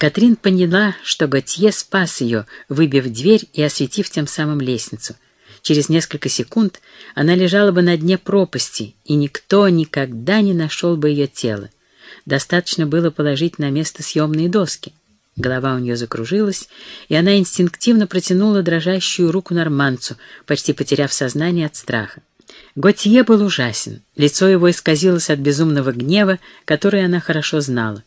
Катрин поняла, что Готье спас ее, выбив дверь и осветив тем самым лестницу. Через несколько секунд она лежала бы на дне пропасти, и никто никогда не нашел бы ее тело. Достаточно было положить на место съемные доски. Голова у нее закружилась, и она инстинктивно протянула дрожащую руку норманцу, почти потеряв сознание от страха. Готье был ужасен, лицо его исказилось от безумного гнева, который она хорошо знала.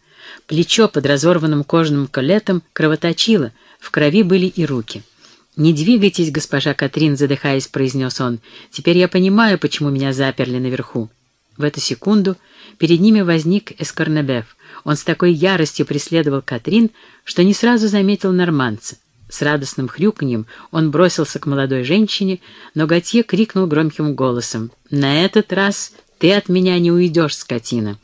Плечо под разорванным кожаным колетом кровоточило, в крови были и руки. «Не двигайтесь, госпожа Катрин», — задыхаясь, произнес он. «Теперь я понимаю, почему меня заперли наверху». В эту секунду перед ними возник Эскорнебеф. Он с такой яростью преследовал Катрин, что не сразу заметил норманца. С радостным хрюканьем он бросился к молодой женщине, но Готье крикнул громким голосом. «На этот раз ты от меня не уйдешь, скотина!»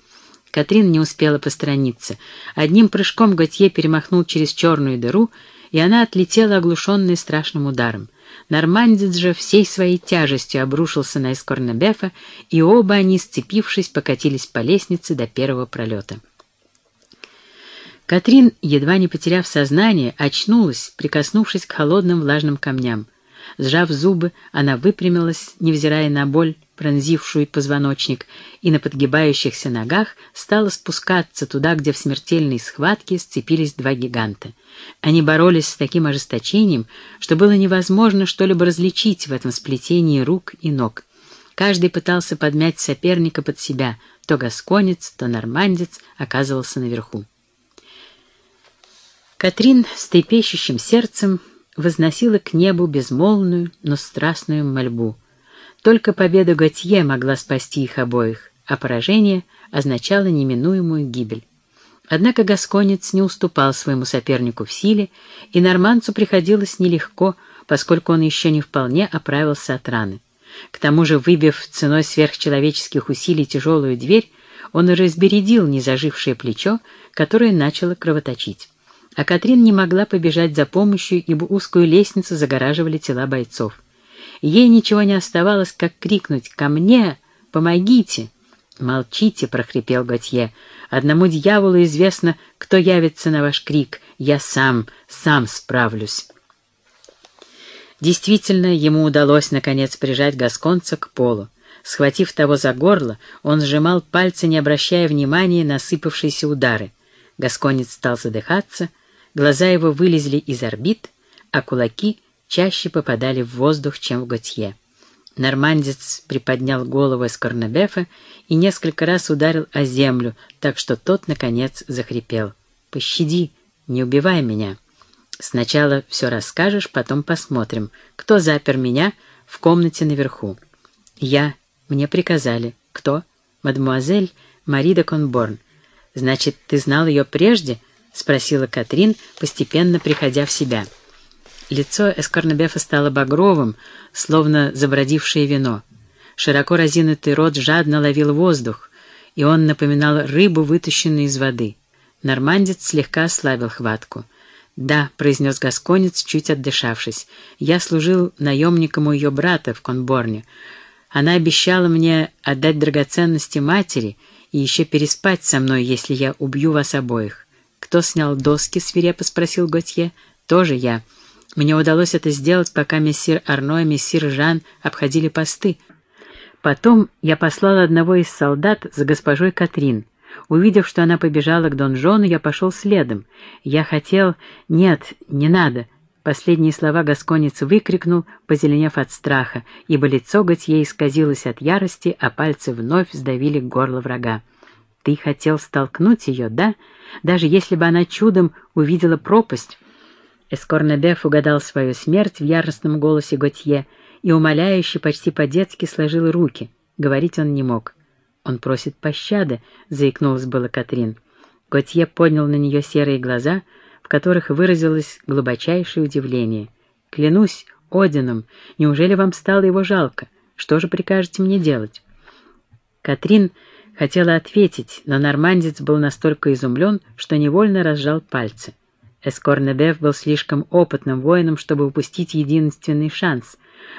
Катрин не успела посторониться. Одним прыжком Готье перемахнул через черную дыру, и она отлетела, оглушенная страшным ударом. Нормандец же всей своей тяжестью обрушился на Эскорнебефа, и оба они, сцепившись, покатились по лестнице до первого пролета. Катрин, едва не потеряв сознание, очнулась, прикоснувшись к холодным влажным камням. Сжав зубы, она выпрямилась, невзирая на боль, пронзившую позвоночник, и на подгибающихся ногах стала спускаться туда, где в смертельной схватке сцепились два гиганта. Они боролись с таким ожесточением, что было невозможно что-либо различить в этом сплетении рук и ног. Каждый пытался подмять соперника под себя, то гасконец, то нормандец оказывался наверху. Катрин с трепещущим сердцем возносила к небу безмолвную, но страстную мольбу — только победа Готье могла спасти их обоих, а поражение означало неминуемую гибель. Однако Гасконец не уступал своему сопернику в силе, и норманцу приходилось нелегко, поскольку он еще не вполне оправился от раны. К тому же, выбив ценой сверхчеловеческих усилий тяжелую дверь, он разбередил незажившее плечо, которое начало кровоточить. А Катрин не могла побежать за помощью, ибо узкую лестницу загораживали тела бойцов. Ей ничего не оставалось, как крикнуть «Ко мне! Помогите!» «Молчите!» — прохрипел Готье. «Одному дьяволу известно, кто явится на ваш крик. Я сам, сам справлюсь». Действительно, ему удалось, наконец, прижать Гасконца к полу. Схватив того за горло, он сжимал пальцы, не обращая внимания на сыпавшиеся удары. Гасконец стал задыхаться, глаза его вылезли из орбит, а кулаки — чаще попадали в воздух, чем в Готье. Нормандец приподнял голову из Корнебефа и несколько раз ударил о землю, так что тот, наконец, захрипел. «Пощади, не убивай меня. Сначала все расскажешь, потом посмотрим, кто запер меня в комнате наверху». «Я. Мне приказали. Кто?» «Мадемуазель Мари де Конборн». «Значит, ты знал ее прежде?» — спросила Катрин, постепенно приходя в себя. Лицо Эскорнебефа стало багровым, словно забродившее вино. Широко разинутый рот жадно ловил воздух, и он напоминал рыбу, вытащенную из воды. Нормандец слегка ослабил хватку. «Да», — произнес Гасконец, чуть отдышавшись, — «я служил наемником у ее брата в Конборне. Она обещала мне отдать драгоценности матери и еще переспать со мной, если я убью вас обоих». «Кто снял доски?» — свирепо спросил Готье. «Тоже я». Мне удалось это сделать, пока мессир Арно и мессир Жан обходили посты. Потом я послал одного из солдат за госпожой Катрин. Увидев, что она побежала к донжону, я пошел следом. Я хотел... Нет, не надо. Последние слова Гасконец выкрикнул, позеленев от страха, ибо лицо Готье исказилось от ярости, а пальцы вновь сдавили горло врага. «Ты хотел столкнуть ее, да? Даже если бы она чудом увидела пропасть...» Эскорнебеф угадал свою смерть в яростном голосе Готье и, умоляюще, почти по-детски сложил руки. Говорить он не мог. «Он просит пощады», — заикнулась была Катрин. Готье поднял на нее серые глаза, в которых выразилось глубочайшее удивление. «Клянусь Одином, неужели вам стало его жалко? Что же прикажете мне делать?» Катрин хотела ответить, но нормандец был настолько изумлен, что невольно разжал пальцы. Эскорнебеф был слишком опытным воином, чтобы упустить единственный шанс.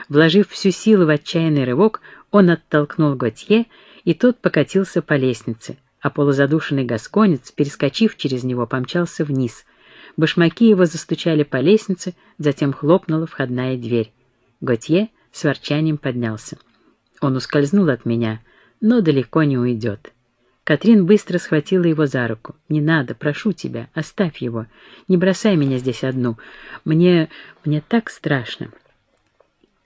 Вложив всю силу в отчаянный рывок, он оттолкнул Готье, и тот покатился по лестнице, а полузадушенный гасконец, перескочив через него, помчался вниз. Башмаки его застучали по лестнице, затем хлопнула входная дверь. Готье с ворчанием поднялся. Он ускользнул от меня, но далеко не уйдет. Катрин быстро схватила его за руку. «Не надо, прошу тебя, оставь его. Не бросай меня здесь одну. Мне... мне так страшно».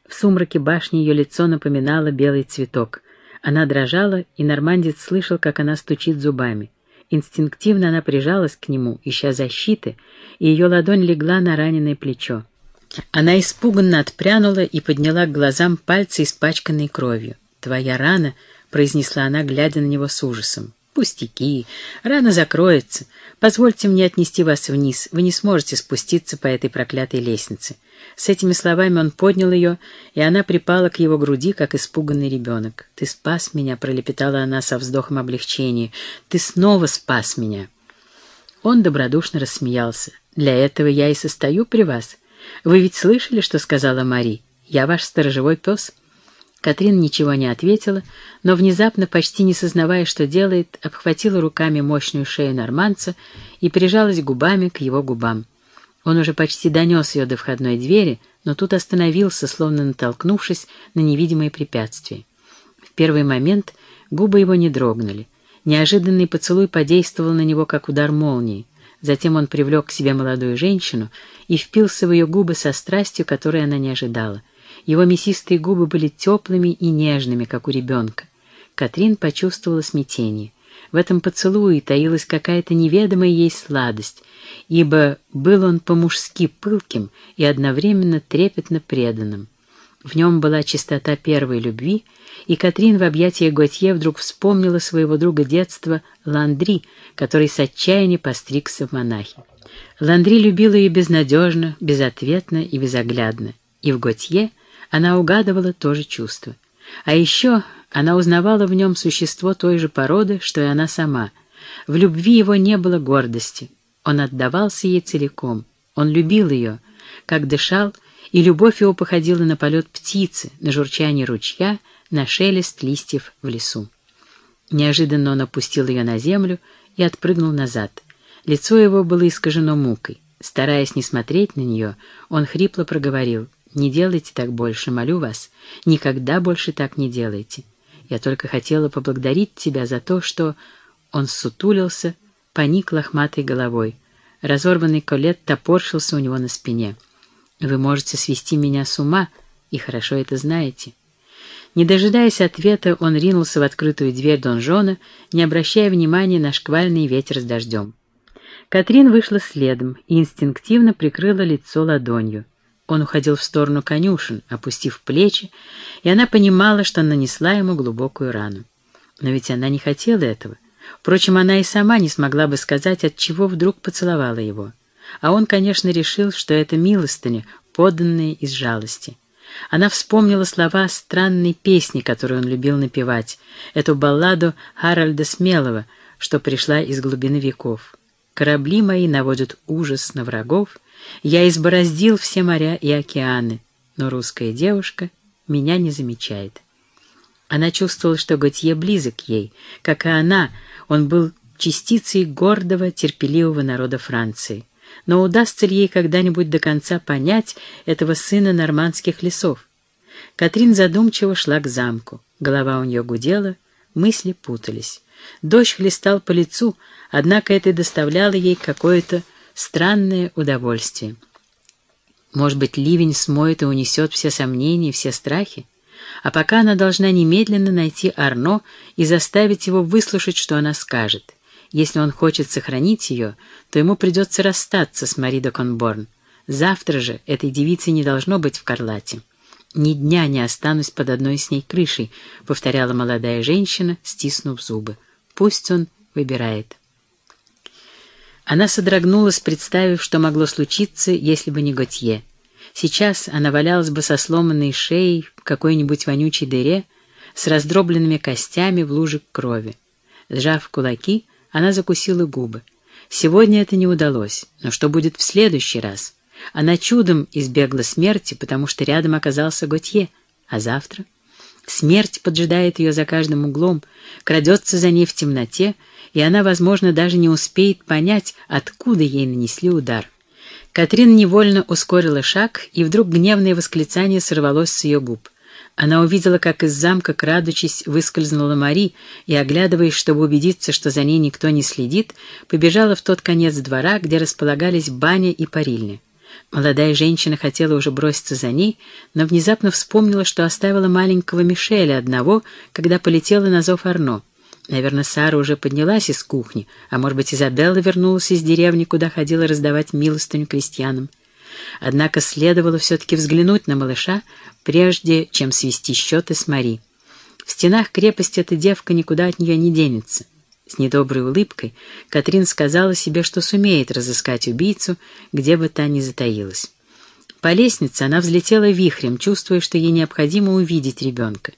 В сумраке башни ее лицо напоминало белый цветок. Она дрожала, и нормандец слышал, как она стучит зубами. Инстинктивно она прижалась к нему, ища защиты, и ее ладонь легла на раненое плечо. Она испуганно отпрянула и подняла к глазам пальцы, испачканные кровью. «Твоя рана», — произнесла она, глядя на него с ужасом. «Пустяки. Рана закроется. Позвольте мне отнести вас вниз. Вы не сможете спуститься по этой проклятой лестнице». С этими словами он поднял ее, и она припала к его груди, как испуганный ребенок. «Ты спас меня», — пролепетала она со вздохом облегчения. «Ты снова спас меня». Он добродушно рассмеялся. «Для этого я и состою при вас. Вы ведь слышали, что сказала Мари? Я ваш сторожевой пес». Катрин ничего не ответила, но внезапно, почти не сознавая, что делает, обхватила руками мощную шею норманца и прижалась губами к его губам. Он уже почти донес ее до входной двери, но тут остановился, словно натолкнувшись на невидимое препятствие. В первый момент губы его не дрогнули. Неожиданный поцелуй подействовал на него, как удар молнии. Затем он привлек к себе молодую женщину и впился в ее губы со страстью, которой она не ожидала — его мясистые губы были теплыми и нежными, как у ребенка. Катрин почувствовала смятение. В этом поцелуе таилась какая-то неведомая ей сладость, ибо был он по-мужски пылким и одновременно трепетно преданным. В нем была чистота первой любви, и Катрин в объятии Готье вдруг вспомнила своего друга детства Ландри, который с отчаяния постригся в монахи. Ландри любил ее безнадежно, безответно и безоглядно, и в Готье — она угадывала то же чувство. А еще она узнавала в нем существо той же породы, что и она сама. В любви его не было гордости. Он отдавался ей целиком. Он любил ее, как дышал, и любовь его походила на полет птицы, на журчание ручья, на шелест листьев в лесу. Неожиданно он опустил ее на землю и отпрыгнул назад. Лицо его было искажено мукой. Стараясь не смотреть на нее, он хрипло проговорил не делайте так больше, молю вас. Никогда больше так не делайте. Я только хотела поблагодарить тебя за то, что...» Он сутулился, поник лохматой головой. Разорванный колет топорщился у него на спине. «Вы можете свести меня с ума, и хорошо это знаете». Не дожидаясь ответа, он ринулся в открытую дверь донжона, не обращая внимания на шквальный ветер с дождем. Катрин вышла следом и инстинктивно прикрыла лицо ладонью. Он уходил в сторону конюшен, опустив плечи, и она понимала, что нанесла ему глубокую рану. Но ведь она не хотела этого. Впрочем, она и сама не смогла бы сказать, от чего вдруг поцеловала его. А он, конечно, решил, что это милостыня, поданная из жалости. Она вспомнила слова странной песни, которую он любил напевать, эту балладу Харальда Смелого, что пришла из глубины веков. «Корабли мои наводят ужас на врагов, я избороздил все моря и океаны, но русская девушка меня не замечает. Она чувствовала, что Готье близок ей. Как и она, он был частицей гордого, терпеливого народа Франции. Но удастся ли ей когда-нибудь до конца понять этого сына нормандских лесов? Катрин задумчиво шла к замку. Голова у нее гудела, мысли путались. Дождь хлестал по лицу, однако это доставляло ей какое-то странное удовольствие. Может быть, ливень смоет и унесет все сомнения, все страхи? А пока она должна немедленно найти Арно и заставить его выслушать, что она скажет. Если он хочет сохранить ее, то ему придется расстаться с Мари де Конборн. Завтра же этой девицы не должно быть в Карлате. «Ни дня не останусь под одной с ней крышей», — повторяла молодая женщина, стиснув зубы. «Пусть он выбирает». Она содрогнулась, представив, что могло случиться, если бы не Готье. Сейчас она валялась бы со сломанной шеей в какой-нибудь вонючей дыре с раздробленными костями в луже крови. Сжав кулаки, она закусила губы. Сегодня это не удалось, но что будет в следующий раз? Она чудом избегла смерти, потому что рядом оказался Готье, а завтра... Смерть поджидает ее за каждым углом, крадется за ней в темноте, и она, возможно, даже не успеет понять, откуда ей нанесли удар. Катрин невольно ускорила шаг, и вдруг гневное восклицание сорвалось с ее губ. Она увидела, как из замка, крадучись, выскользнула Мари, и, оглядываясь, чтобы убедиться, что за ней никто не следит, побежала в тот конец двора, где располагались баня и парильня. Молодая женщина хотела уже броситься за ней, но внезапно вспомнила, что оставила маленького Мишеля одного, когда полетела на зов Арно. Наверное, Сара уже поднялась из кухни, а может быть, Изабелла вернулась из деревни, куда ходила раздавать милостыню крестьянам. Однако следовало все-таки взглянуть на малыша, прежде чем свести счеты с Мари. В стенах крепости эта девка никуда от нее не денется. С недоброй улыбкой Катрин сказала себе, что сумеет разыскать убийцу, где бы та ни затаилась. По лестнице она взлетела вихрем, чувствуя, что ей необходимо увидеть ребенка.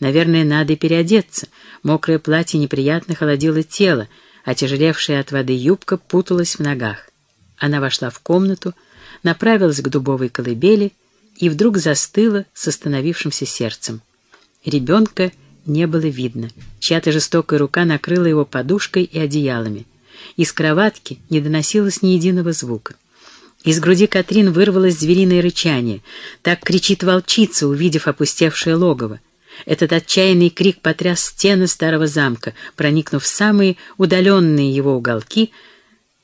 Наверное, надо переодеться. Мокрое платье неприятно холодило тело, а тяжелевшая от воды юбка путалась в ногах. Она вошла в комнату, направилась к дубовой колыбели и вдруг застыла с остановившимся сердцем. Ребенка не было видно. Чья-то жестокая рука накрыла его подушкой и одеялами. Из кроватки не доносилось ни единого звука. Из груди Катрин вырвалось звериное рычание. Так кричит волчица, увидев опустевшее логово. Этот отчаянный крик потряс стены старого замка, проникнув в самые удаленные его уголки,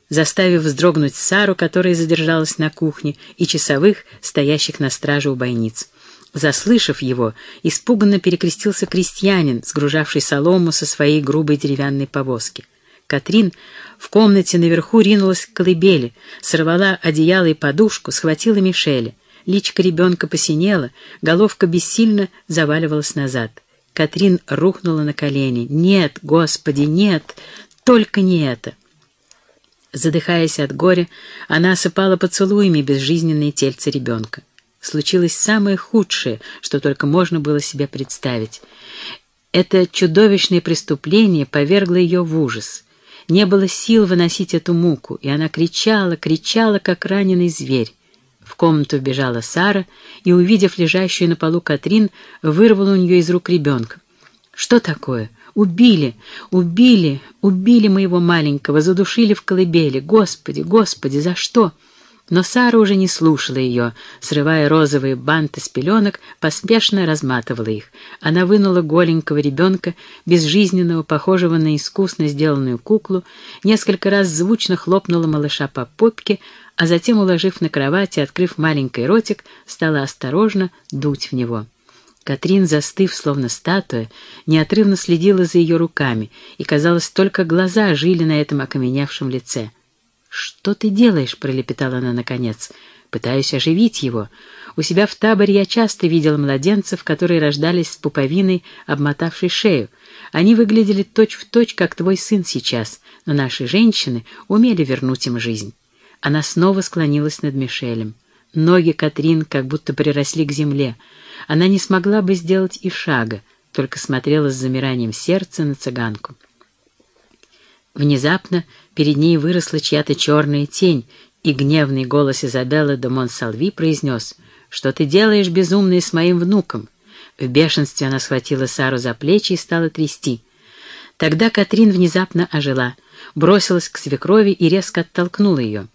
заставив вздрогнуть Сару, которая задержалась на кухне, и часовых, стоящих на страже у бойниц. Заслышав его, испуганно перекрестился крестьянин, сгружавший солому со своей грубой деревянной повозки. Катрин в комнате наверху ринулась к колыбели, сорвала одеяло и подушку, схватила Мишеля. Личка ребенка посинела, головка бессильно заваливалась назад. Катрин рухнула на колени. «Нет, Господи, нет! Только не это!» Задыхаясь от горя, она осыпала поцелуями безжизненные тельце ребенка. Случилось самое худшее, что только можно было себе представить. Это чудовищное преступление повергло ее в ужас. Не было сил выносить эту муку, и она кричала, кричала, как раненый зверь. В комнату вбежала Сара и, увидев лежащую на полу Катрин, вырвала у нее из рук ребенка. «Что такое? Убили! Убили! Убили моего маленького! Задушили в колыбели! Господи, Господи, за что?» Но Сара уже не слушала ее, срывая розовые банты с пеленок, поспешно разматывала их. Она вынула голенького ребенка, безжизненного, похожего на искусно сделанную куклу, несколько раз звучно хлопнула малыша по попке, а затем, уложив на кровать и открыв маленький ротик, стала осторожно дуть в него. Катрин, застыв, словно статуя, неотрывно следила за ее руками, и, казалось, только глаза жили на этом окаменевшем лице. «Что ты делаешь?» — пролепетала она наконец. «Пытаюсь оживить его. У себя в таборе я часто видела младенцев, которые рождались с пуповиной, обмотавшей шею. Они выглядели точь-в-точь, точь, как твой сын сейчас, но наши женщины умели вернуть им жизнь». Она снова склонилась над Мишелем. Ноги Катрин как будто приросли к земле. Она не смогла бы сделать и шага, только смотрела с замиранием сердца на цыганку. Внезапно перед ней выросла чья-то черная тень, и гневный голос Изабеллы де Монсалви произнес «Что ты делаешь, безумный, с моим внуком?» В бешенстве она схватила Сару за плечи и стала трясти. Тогда Катрин внезапно ожила, бросилась к свекрови и резко оттолкнула ее.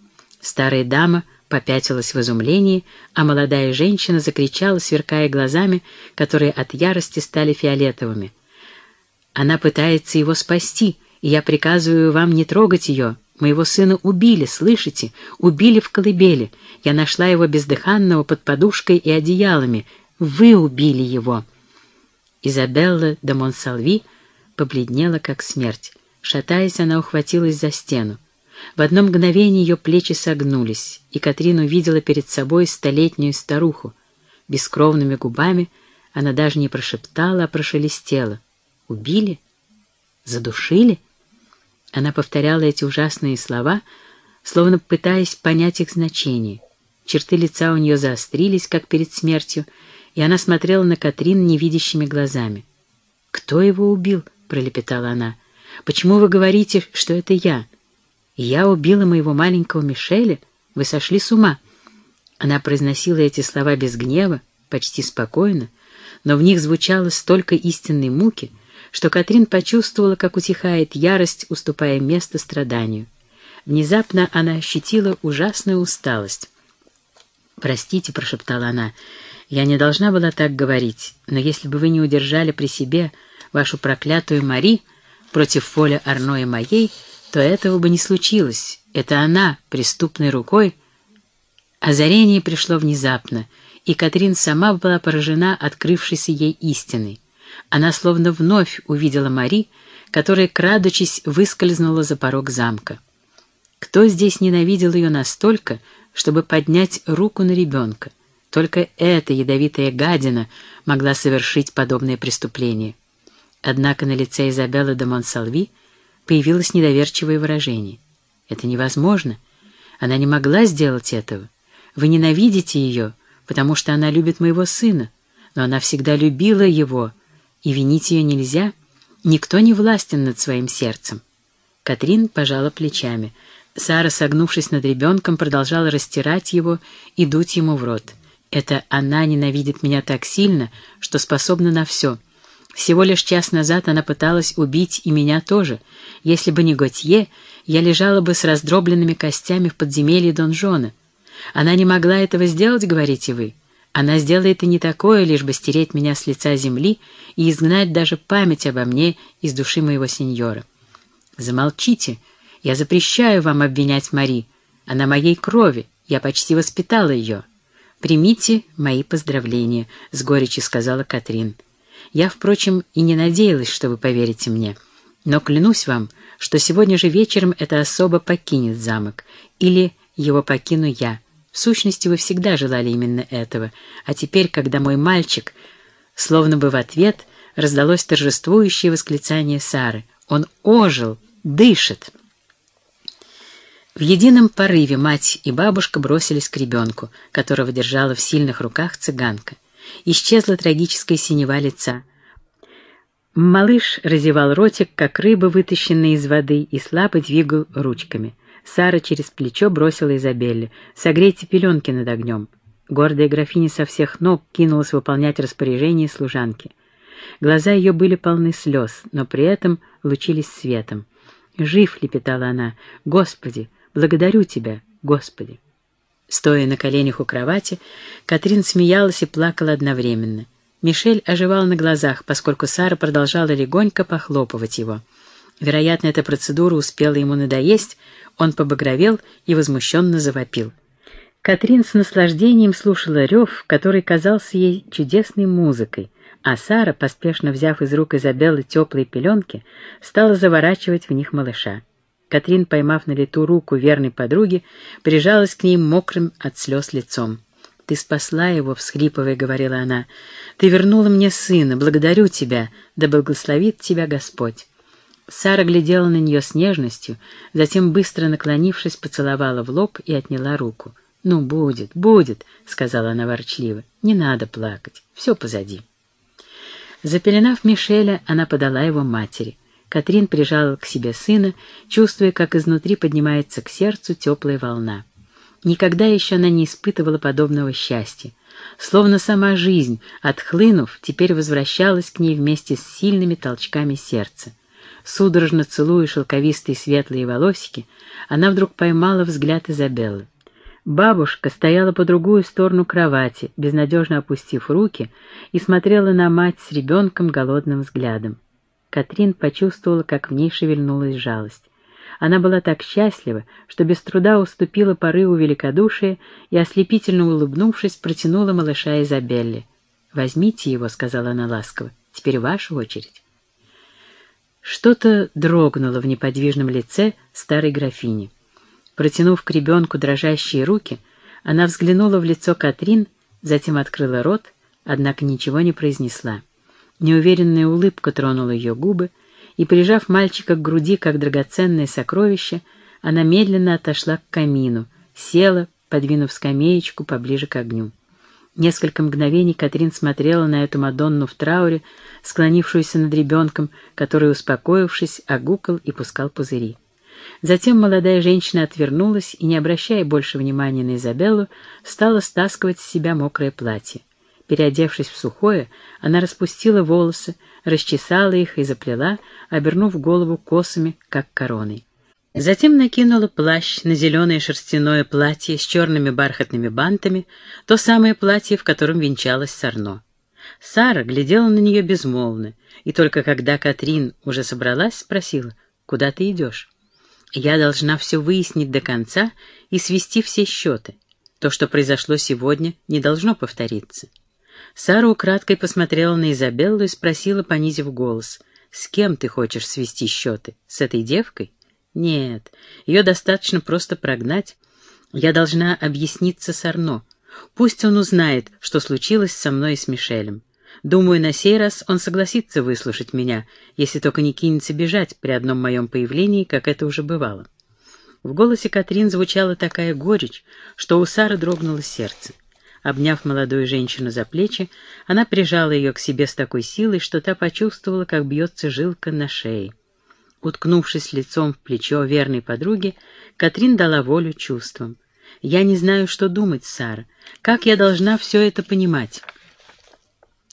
Старая дама попятилась в изумлении, а молодая женщина закричала, сверкая глазами, которые от ярости стали фиолетовыми. «Она пытается его спасти, и я приказываю вам не трогать ее. Моего сына убили, слышите? Убили в колыбели. Я нашла его бездыханного под подушкой и одеялами. Вы убили его». Изабелла де Монсалви побледнела, как смерть. Шатаясь, она ухватилась за стену. В одно мгновение ее плечи согнулись, и Катрин увидела перед собой столетнюю старуху. Бескровными губами она даже не прошептала, а прошелестела. «Убили? Задушили?» Она повторяла эти ужасные слова, словно пытаясь понять их значение. Черты лица у нее заострились, как перед смертью, и она смотрела на Катрин невидящими глазами. «Кто его убил?» — пролепетала она. «Почему вы говорите, что это я?» «Я убила моего маленького Мишеля? Вы сошли с ума!» Она произносила эти слова без гнева, почти спокойно, но в них звучало столько истинной муки, что Катрин почувствовала, как утихает ярость, уступая место страданию. Внезапно она ощутила ужасную усталость. «Простите», — прошептала она, — «я не должна была так говорить, но если бы вы не удержали при себе вашу проклятую Мари против Фоля Арно и моей, то этого бы не случилось. Это она, преступной рукой...» Озарение пришло внезапно, и Катрин сама была поражена открывшейся ей истиной. Она словно вновь увидела Мари, которая, крадучись, выскользнула за порог замка. Кто здесь ненавидел ее настолько, чтобы поднять руку на ребенка? Только эта ядовитая гадина могла совершить подобное преступление. Однако на лице Изабеллы де Монсалви появилось недоверчивое выражение. «Это невозможно. Она не могла сделать этого. Вы ненавидите ее, потому что она любит моего сына, но она всегда любила его, и винить ее нельзя. Никто не властен над своим сердцем». Катрин пожала плечами — Сара, согнувшись над ребенком, продолжала растирать его и дуть ему в рот. Это она ненавидит меня так сильно, что способна на все. Всего лишь час назад она пыталась убить и меня тоже. Если бы не Готье, я лежала бы с раздробленными костями в подземелье донжона. Она не могла этого сделать, говорите вы? Она сделает и не такое, лишь бы стереть меня с лица земли и изгнать даже память обо мне из души моего сеньора. Замолчите, — я запрещаю вам обвинять Мари. Она моей крови, я почти воспитала ее. Примите мои поздравления», — с горечью сказала Катрин. «Я, впрочем, и не надеялась, что вы поверите мне. Но клянусь вам, что сегодня же вечером эта особа покинет замок. Или его покину я. В сущности, вы всегда желали именно этого. А теперь, когда мой мальчик...» Словно бы в ответ раздалось торжествующее восклицание Сары. «Он ожил, дышит!» В едином порыве мать и бабушка бросились к ребенку, которого держала в сильных руках цыганка. Исчезла трагическая синева лица. Малыш разевал ротик, как рыба, вытащенная из воды, и слабо двигал ручками. Сара через плечо бросила Изабелле. «Согрейте пеленки над огнем». Гордая графиня со всех ног кинулась выполнять распоряжение служанки. Глаза ее были полны слез, но при этом лучились светом. «Жив!» — лепетала она. «Господи! Благодарю тебя, Господи!» Стоя на коленях у кровати, Катрин смеялась и плакала одновременно. Мишель оживал на глазах, поскольку Сара продолжала легонько похлопывать его. Вероятно, эта процедура успела ему надоесть, он побагровел и возмущенно завопил. Катрин с наслаждением слушала рев, который казался ей чудесной музыкой, а Сара, поспешно взяв из рук Изабеллы теплые пеленки, стала заворачивать в них малыша. Катрин, поймав на лету руку верной подруги, прижалась к ней мокрым от слез лицом. «Ты спасла его», — всхлипывая, говорила она. «Ты вернула мне сына. Благодарю тебя. Да благословит тебя Господь». Сара глядела на нее с нежностью, затем, быстро наклонившись, поцеловала в лоб и отняла руку. «Ну, будет, будет», — сказала она ворчливо. «Не надо плакать. Все позади». Запеленав Мишеля, она подала его матери. Катрин прижала к себе сына, чувствуя, как изнутри поднимается к сердцу теплая волна. Никогда еще она не испытывала подобного счастья. Словно сама жизнь, отхлынув, теперь возвращалась к ней вместе с сильными толчками сердца. Судорожно целуя шелковистые светлые волосики, она вдруг поймала взгляд Изабеллы. Бабушка стояла по другую сторону кровати, безнадежно опустив руки, и смотрела на мать с ребенком голодным взглядом. Катрин почувствовала, как в ней шевельнулась жалость. Она была так счастлива, что без труда уступила порыву великодушия и, ослепительно улыбнувшись, протянула малыша Изабелле. «Возьмите его», — сказала она ласково, — «теперь ваша очередь». Что-то дрогнуло в неподвижном лице старой графини. Протянув к ребенку дрожащие руки, она взглянула в лицо Катрин, затем открыла рот, однако ничего не произнесла. Неуверенная улыбка тронула ее губы, и, прижав мальчика к груди, как драгоценное сокровище, она медленно отошла к камину, села, подвинув скамеечку поближе к огню. Несколько мгновений Катрин смотрела на эту Мадонну в трауре, склонившуюся над ребенком, который, успокоившись, огукал и пускал пузыри. Затем молодая женщина отвернулась и, не обращая больше внимания на Изабеллу, стала стаскивать с себя мокрое платье. Переодевшись в сухое, она распустила волосы, расчесала их и заплела, обернув голову косами, как короной. Затем накинула плащ на зеленое шерстяное платье с черными бархатными бантами, то самое платье, в котором венчалась Сарно. Сара глядела на нее безмолвно, и только когда Катрин уже собралась, спросила, «Куда ты идешь?» «Я должна все выяснить до конца и свести все счеты. То, что произошло сегодня, не должно повториться». Сара украдкой посмотрела на Изабеллу и спросила, понизив голос, «С кем ты хочешь свести счеты? С этой девкой?» Нет, ее достаточно просто прогнать. Я должна объясниться с Арно. Пусть он узнает, что случилось со мной и с Мишелем. Думаю, на сей раз он согласится выслушать меня, если только не кинется бежать при одном моем появлении, как это уже бывало. В голосе Катрин звучала такая горечь, что у Сары дрогнуло сердце. Обняв молодую женщину за плечи, она прижала ее к себе с такой силой, что та почувствовала, как бьется жилка на шее. Уткнувшись лицом в плечо верной подруги, Катрин дала волю чувствам. «Я не знаю, что думать, Сара. Как я должна все это понимать?»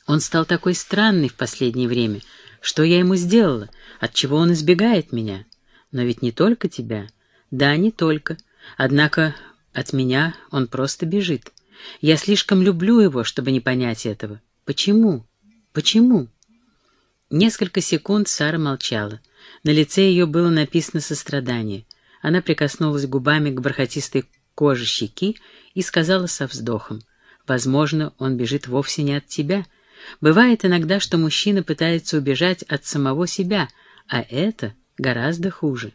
Он стал такой странный в последнее время. Что я ему сделала? Отчего он избегает меня? Но ведь не только тебя. Да, не только. Однако от меня он просто бежит. Я слишком люблю его, чтобы не понять этого. Почему? Почему? Несколько секунд Сара молчала. На лице ее было написано сострадание. Она прикоснулась губами к бархатистой коже щеки и сказала со вздохом, «Возможно, он бежит вовсе не от тебя. Бывает иногда, что мужчина пытается убежать от самого себя, а это гораздо хуже».